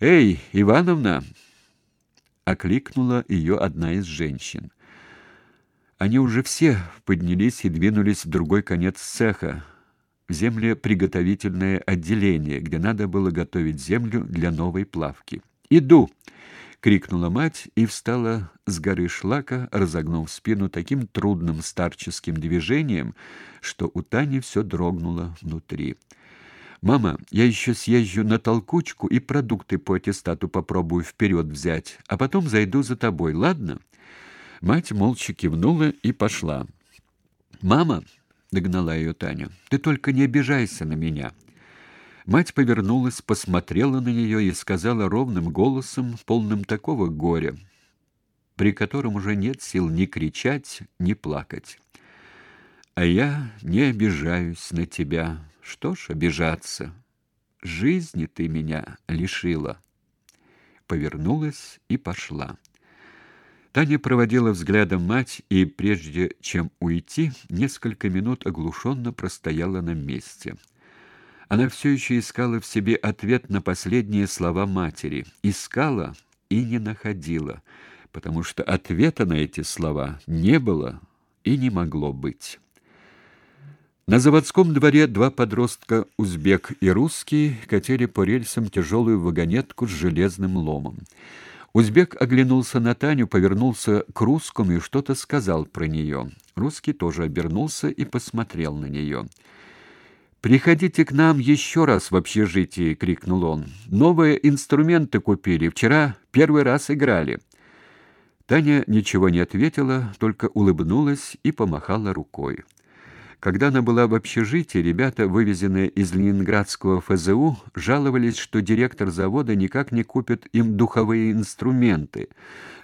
Эй, Ивановна, окликнула ее одна из женщин. Они уже все поднялись и двинулись в другой конец цеха, в землеприготовительное отделение, где надо было готовить землю для новой плавки. "Иду!" крикнула мать и встала с горы шлака, разогнув спину таким трудным старческим движением, что у Тани все дрогнуло внутри. Мама, я еще съезжу на толкучку и продукты по аттестату попробую вперед взять, а потом зайду за тобой, ладно? Мать молча кивнула и пошла. Мама, догнала ее Таня. Ты только не обижайся на меня. Мать повернулась, посмотрела на нее и сказала ровным голосом, полным такого горя, при котором уже нет сил ни кричать, ни плакать. А я не обижаюсь на тебя. Что ж обижаться? Жизни ты меня лишила. Повернулась и пошла. Таня проводила взглядом мать и прежде чем уйти, несколько минут оглушенно простояла на месте. Она все еще искала в себе ответ на последние слова матери, искала и не находила, потому что ответа на эти слова не было и не могло быть. На заводском дворе два подростка, узбек и русский, катили по рельсам тяжелую вагонетку с железным ломом. Узбек оглянулся на Таню, повернулся к русскому и что-то сказал про нее. Русский тоже обернулся и посмотрел на нее. Приходите к нам еще раз в общежитие, крикнул он. Новые инструменты купили, вчера первый раз играли. Таня ничего не ответила, только улыбнулась и помахала рукой. Когда она была в общежитии, ребята, вывезенные из Ленинградского ФЗУ, жаловались, что директор завода никак не купит им духовые инструменты.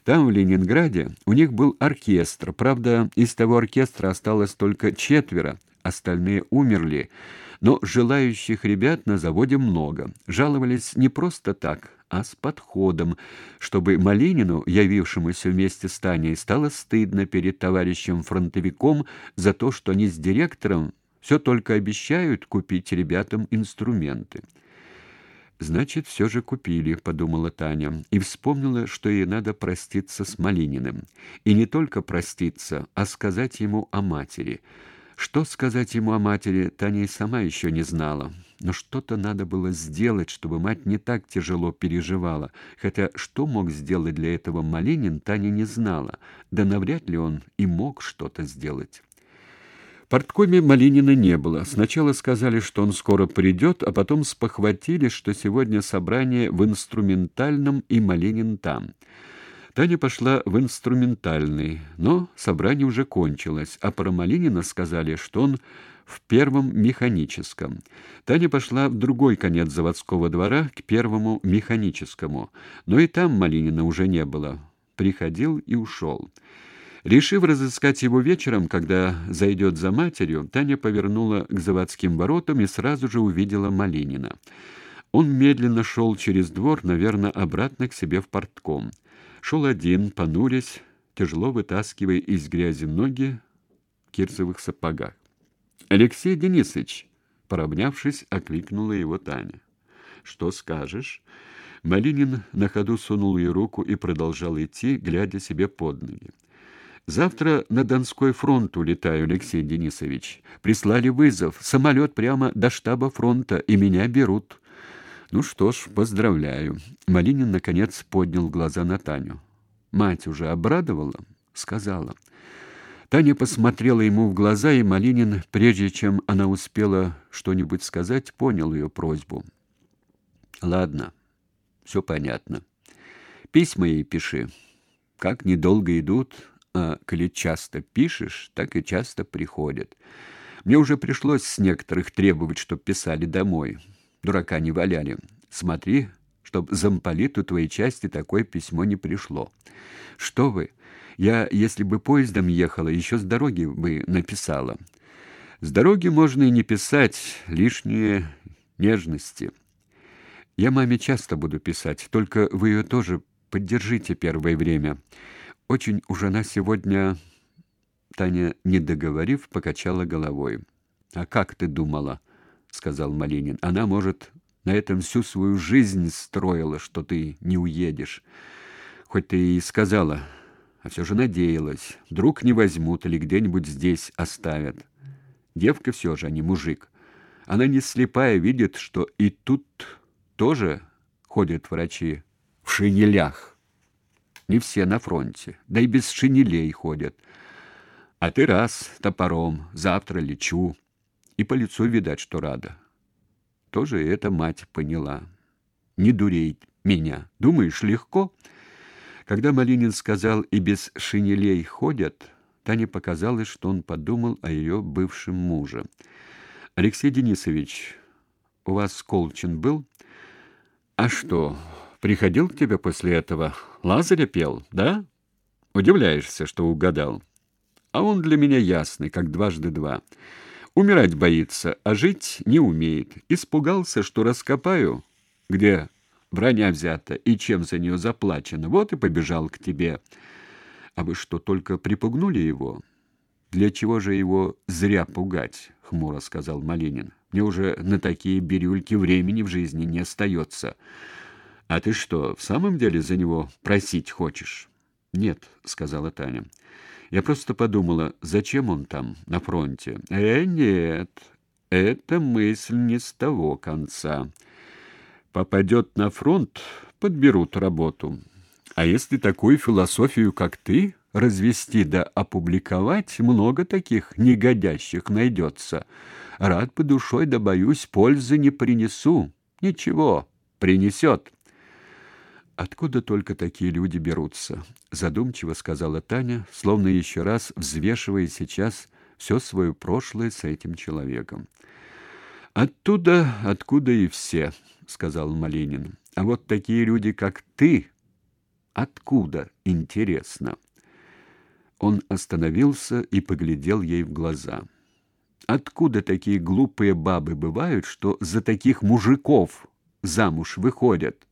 Там, в Ленинграде, у них был оркестр. Правда, из того оркестра осталось только четверо, остальные умерли. Но желающих ребят на заводе много. Жаловались не просто так, а с подходом, чтобы Малинину, явившемуся вместе с Таней, стало стыдно перед товарищем-фронтовиком за то, что они с директором все только обещают купить ребятам инструменты. Значит, все же купили, подумала Таня и вспомнила, что ей надо проститься с Малининым. И не только проститься, а сказать ему о матери. Что сказать ему о матери, Таня и сама еще не знала. Но что-то надо было сделать, чтобы мать не так тяжело переживала. Хотя что мог сделать для этого Малинин, Таня не знала. Да навряд ли он и мог что-то сделать. В порткоме Малинина не было. Сначала сказали, что он скоро придет, а потом спохватились, что сегодня собрание в инструментальном и Малинин там. Таня пошла в инструментальный, но собрание уже кончилось, а про Малинина сказали, что он в первом механическом. Таня пошла в другой конец заводского двора, к первому механическому, но и там Малинина уже не было. Приходил и ушел. Решив разыскать его вечером, когда зайдет за матерью, Таня повернула к заводским воротам и сразу же увидела Малинина. Он медленно шел через двор, наверное, обратно к себе в портком шел один, понурясь, тяжело вытаскивая из грязи ноги в кирзовых сапогах. Алексей Денисович, поравнявшись, окликнула его Таня. Что скажешь? Малинин на ходу сунул ей руку и продолжал идти, глядя себе под ноги. Завтра на Донской фронт улетаю, Алексей Денисович. Прислали вызов, самолет прямо до штаба фронта, и меня берут. Ну что ж, поздравляю. Малинин наконец поднял глаза на Таню. Мать уже обрадовала, сказала. Таня посмотрела ему в глаза, и Малинин, прежде чем она успела что-нибудь сказать, понял ее просьбу. Ладно. все понятно. Письма ей пиши. Как недолго идут, а коли часто пишешь, так и часто приходят. Мне уже пришлось с некоторых требовать, чтоб писали домой дурака не валяли. Смотри, чтоб замполиту твоей части такое письмо не пришло. Что вы? Я, если бы поездом ехала, еще с дороги бы написала. С дороги можно и не писать, лишние нежности. Я маме часто буду писать, только вы ее тоже поддержите первое время. Очень уж она сегодня Таня, не договорив, покачала головой. А как ты думала? Сказал Малинин. Она может на этом всю свою жизнь строила, что ты не уедешь. Хоть ты и сказала, а все же надеялась, вдруг не возьмут или где-нибудь здесь оставят. Девка все же, а не мужик. Она не слепая, видит, что и тут тоже ходят врачи в шинелях. Не все на фронте, да и без шинелей ходят. А ты раз топором, завтра лечу. И по лицу видать, что рада. Тоже эта мать поняла. Не дурей меня. Думаешь, легко? Когда Малинин сказал «и без шинелей ходят», Тане показалось, что он подумал о ее бывшем муже. «Алексей Денисович, у вас Колчин был?» «А что, приходил к тебе после этого? Лазаря пел, да? Удивляешься, что угадал?» «А он для меня ясный, как дважды два. Умирать боится, а жить не умеет. Испугался, что раскопаю, где броня взята и чем за нее заплачено. Вот и побежал к тебе. А вы что, только припугнули его? Для чего же его зря пугать? хмуро сказал Малинин. Мне уже на такие бирюльки времени в жизни не остается. А ты что, в самом деле за него просить хочешь? Нет, сказала Таня. Я просто подумала, зачем он там на фронте? Э, нет. Эта мысль не с того конца. Попадет на фронт, подберут работу. А если такую философию, как ты, развести да опубликовать, много таких негодящих найдется. Рад бы душой, да боюсь, пользы не принесу. Ничего, принесет. Откуда только такие люди берутся? задумчиво сказала Таня, словно еще раз взвешивая сейчас все свое прошлое с этим человеком. Оттуда, откуда и все, сказал Малинин. А вот такие люди, как ты, откуда, интересно? Он остановился и поглядел ей в глаза. Откуда такие глупые бабы бывают, что за таких мужиков замуж выходят?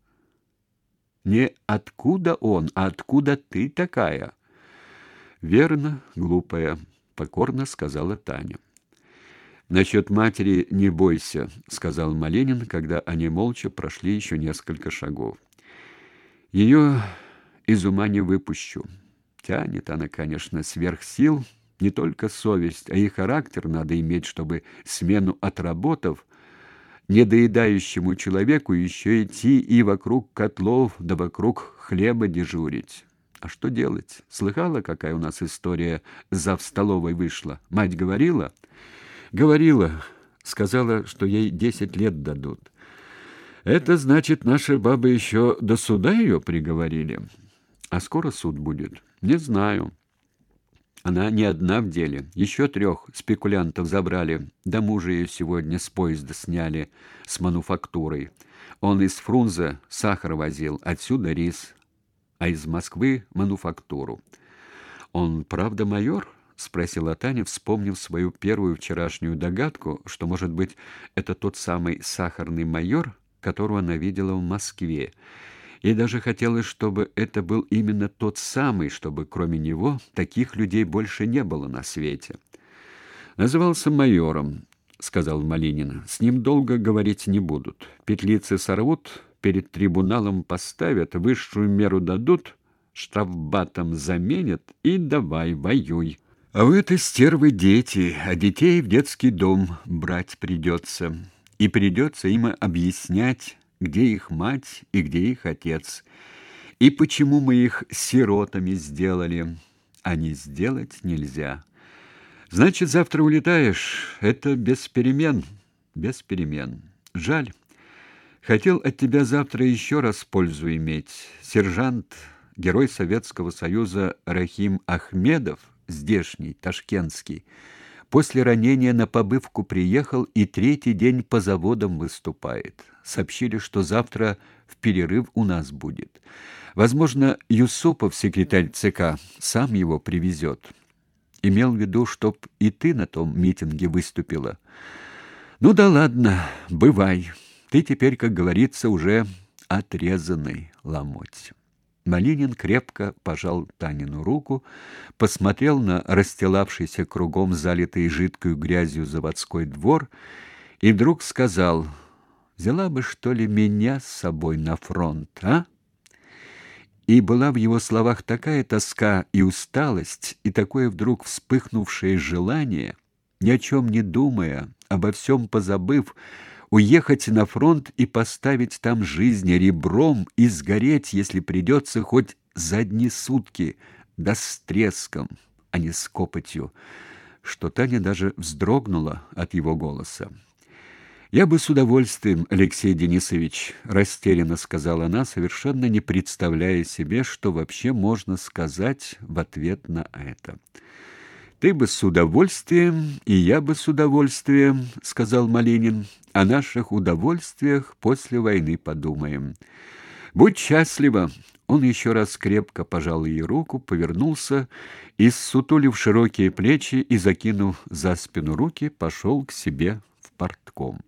Не откуда он, а откуда ты такая? Верно, глупая, покорно сказала Таня. Насчет матери не бойся, сказал Маленин, когда они молча прошли еще несколько шагов. Ее из ума не выпущу. Тянет она, конечно, сверх сил, не только совесть, а и характер надо иметь, чтобы смену отработав недоедающему человеку еще идти и вокруг котлов да вокруг хлеба дежурить. А что делать? Слыхала, какая у нас история за в столовой вышла? Мать говорила? Говорила, сказала, что ей десять лет дадут. Это значит, наши бабы еще до суда ее приговорили. А скоро суд будет? Не знаю. Она не одна в деле. Еще трех спекулянтов забрали. Да мужа ее сегодня с поезда сняли с мануфактурой. Он из Фрунзе сахар возил, отсюда рис, а из Москвы мануфактуру. Он правда майор? спросила Таня, вспомнив свою первую вчерашнюю догадку, что, может быть, это тот самый сахарный майор, которого она видела в Москве. Ей даже хотелось, чтобы это был именно тот самый, чтобы кроме него таких людей больше не было на свете. Назывался майором, сказал Малинин. С ним долго говорить не будут. Петлицы сорвут, перед трибуналом поставят, высшую меру дадут, штрафбатом заменят и давай воюй. А в этой стервы дети, а детей в детский дом брать придется. И придется им объяснять, где их мать и где их отец, и почему мы их сиротами сделали, а не сделать нельзя. Значит, завтра улетаешь. Это без перемен, без перемен. Жаль. Хотел от тебя завтра еще раз пользу иметь. Сержант, герой Советского Союза Рахим Ахмедов, здешний, ташкентский, После ранения на побывку приехал и третий день по заводам выступает. Сообщили, что завтра в перерыв у нас будет. Возможно, Юсупов, секретарь ЦК, сам его привезет. Имел в виду, чтоб и ты на том митинге выступила. Ну да ладно, бывай. Ты теперь, как говорится, уже отрезанный ломоть. Малинин крепко пожал Танину руку, посмотрел на расстилавшийся кругом залитый жидкой грязью заводской двор и вдруг сказал: Взяла бы, что ли, меня с собой на фронт, а? И была в его словах такая тоска и усталость, и такое вдруг вспыхнувшее желание, ни о чем не думая, обо всем позабыв, уехать на фронт и поставить там жизнь ребром и сгореть, если придется, хоть за одни сутки, да с треском, а не с копотью, что Таня даже вздрогнула от его голоса. Я бы с удовольствием, Алексей Денисович, растерянно сказала она, совершенно не представляя себе, что вообще можно сказать в ответ на это. Ты бы с удовольствием, и я бы с удовольствием, сказал Малинин. О наших удовольствиях после войны подумаем. Будь счастлива. Он еще раз крепко пожал ей руку, повернулся и, ссутулив широкие плечи и закинув за спину руки, пошел к себе в портком.